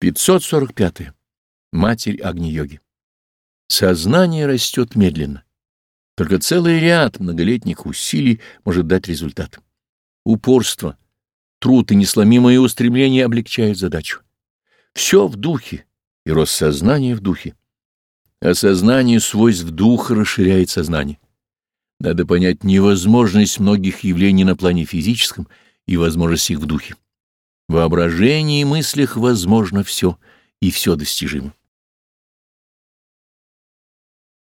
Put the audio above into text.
545. -е. Матерь Агни-йоги. Сознание растет медленно. Только целый ряд многолетних усилий может дать результат. Упорство, труд и несломимое устремление облегчают задачу. Все в духе, и рост сознания в духе. Осознание свойств духа расширяет сознание. Надо понять невозможность многих явлений на плане физическом и возможность их в духе. Воображении и мыслях возможно все, и все достижимо.